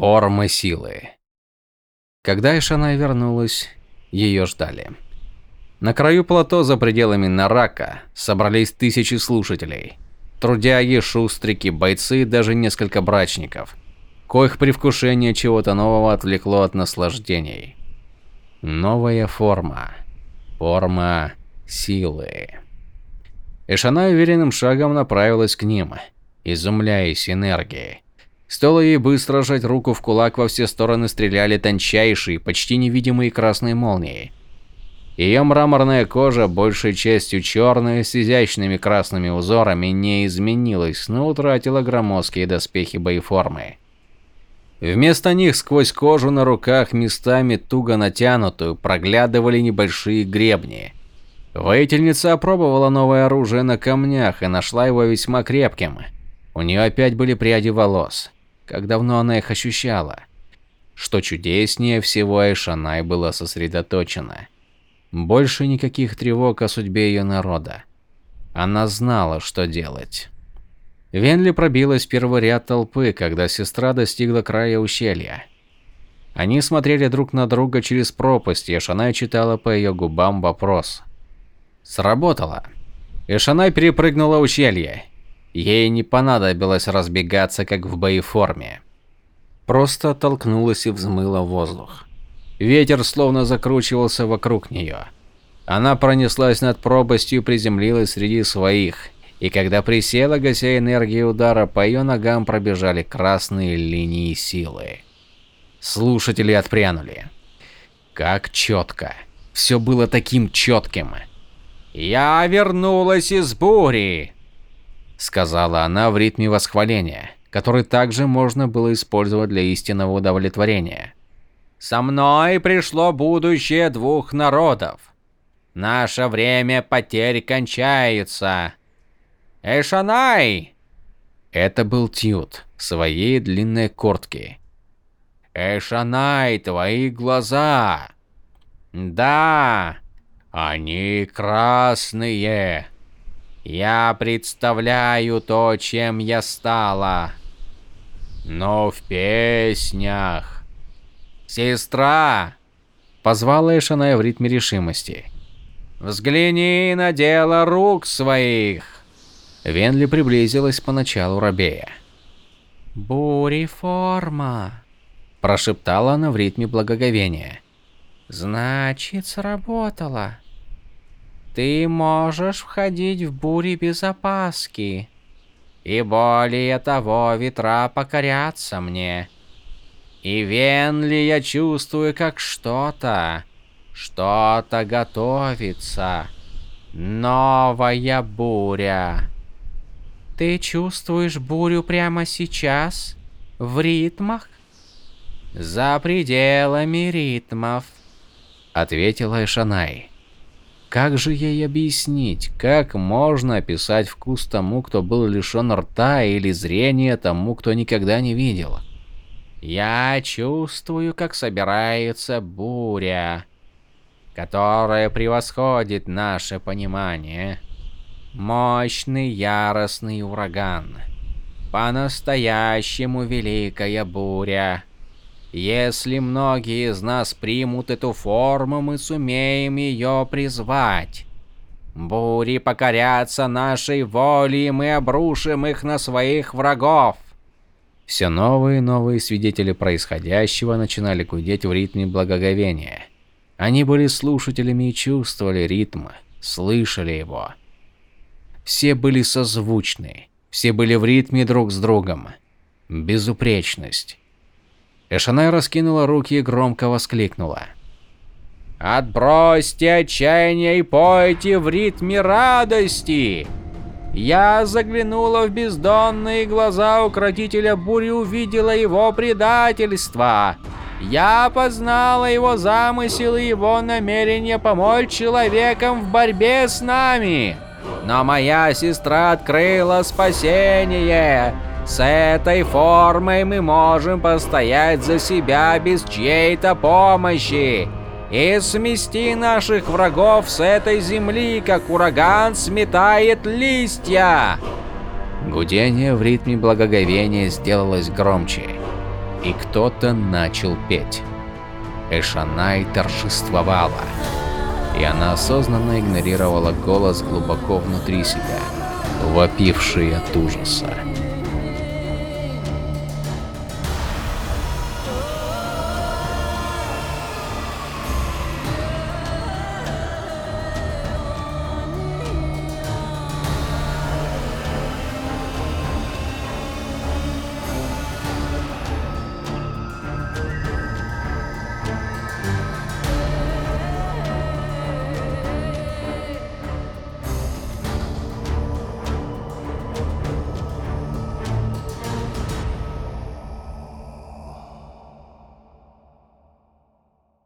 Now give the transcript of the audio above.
Форма силы. Когда Ишана вернулась, ее ждали. На краю плато за пределами Нарака собрались тысячи слушателей. Трудяги, шустрики, бойцы и даже несколько брачников, коих привкушение чего-то нового отвлекло от наслаждений. Новая форма. Форма силы. Эшана уверенным шагом направилась к ним, изумляясь энергией. Стоило ей быстро сжать руку в кулак, во все стороны стреляли тончайшие, почти невидимые красные молнии. Ее мраморная кожа, большей частью черная, с изящными красными узорами, не изменилась, но утратила громоздкие доспехи боеформы. Вместо них сквозь кожу на руках, местами туго натянутую, проглядывали небольшие гребни. Воительница опробовала новое оружие на камнях и нашла его весьма крепким. У нее опять были пряди волос. Как давно она их ощущала? Что чудеснее всего, Эшанай была сосредоточена. Больше никаких тревог о судьбе ее народа. Она знала, что делать. Венли пробилась в первый ряд толпы, когда сестра достигла края ущелья. Они смотрели друг на друга через пропасть, и Эшанай читала по ее губам вопрос. Сработало. Эшанай перепрыгнула ущелье. Ей не понадобилось разбегаться, как в боеформе. Просто толкнулась и взмыла воздух. Ветер словно закручивался вокруг нее. Она пронеслась над пропастью и приземлилась среди своих. И когда присела, гася энергии удара, по ее ногам пробежали красные линии силы. Слушатели отпрянули. Как четко. Все было таким четким. «Я вернулась из бури!» Сказала она в ритме восхваления, который также можно было использовать для истинного удовлетворения. Со мной пришло будущее двух народов. Наше время потерь кончается. Эшанай! Это был Тьют своей длинной куртке. Эшанай, твои глаза. Да, они красные. Я представляю то, чем я стала. Но в песнях... Сестра! Позвала Эшаная в ритме решимости. Взгляни на дело рук своих. Венли приблизилась поначалу рабея. «Буриформа», – прошептала она в ритме благоговения. «Значит, сработало. Ты можешь входить в бури без опаски. И более того, ветра покорятся мне. И Венли я чувствую, как что-то, что-то готовится. Новая буря. Ты чувствуешь бурю прямо сейчас? В ритмах? За пределами ритмов, ответила Эшанай. Как же ей объяснить, как можно описать вкус тому, кто был лишен рта, или зрения тому, кто никогда не видел? Я чувствую, как собирается буря, которая превосходит наше понимание. Мощный яростный ураган. По-настоящему великая буря. Если многие из нас примут эту форму, мы сумеем ее призвать. Бури покорятся нашей воле, и мы обрушим их на своих врагов. Все новые и новые свидетели происходящего начинали гудеть в ритме благоговения. Они были слушателями и чувствовали ритм, слышали его. Все были созвучны, все были в ритме друг с другом. Безупречность. Эшанай раскинула руки и громко воскликнула. «Отбросьте отчаяние и пойте в ритме радости!» Я заглянула в бездонные глаза укротителя бури и увидела его предательство. Я познала его замысел и его намерение помочь человекам в борьбе с нами. Но моя сестра открыла спасение. С этой формой мы можем постоять за себя без чьей-то помощи. И смести наших врагов с этой земли, как ураган сметает листья. Гудение в ритме благоговения сделалось громче. и кто-то начал петь. Эшанай торжествовала, и она осознанно игнорировала голос глубоко внутри себя, вопивший от ужаса. Oh